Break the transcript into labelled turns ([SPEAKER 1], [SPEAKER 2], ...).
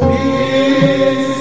[SPEAKER 1] Peace.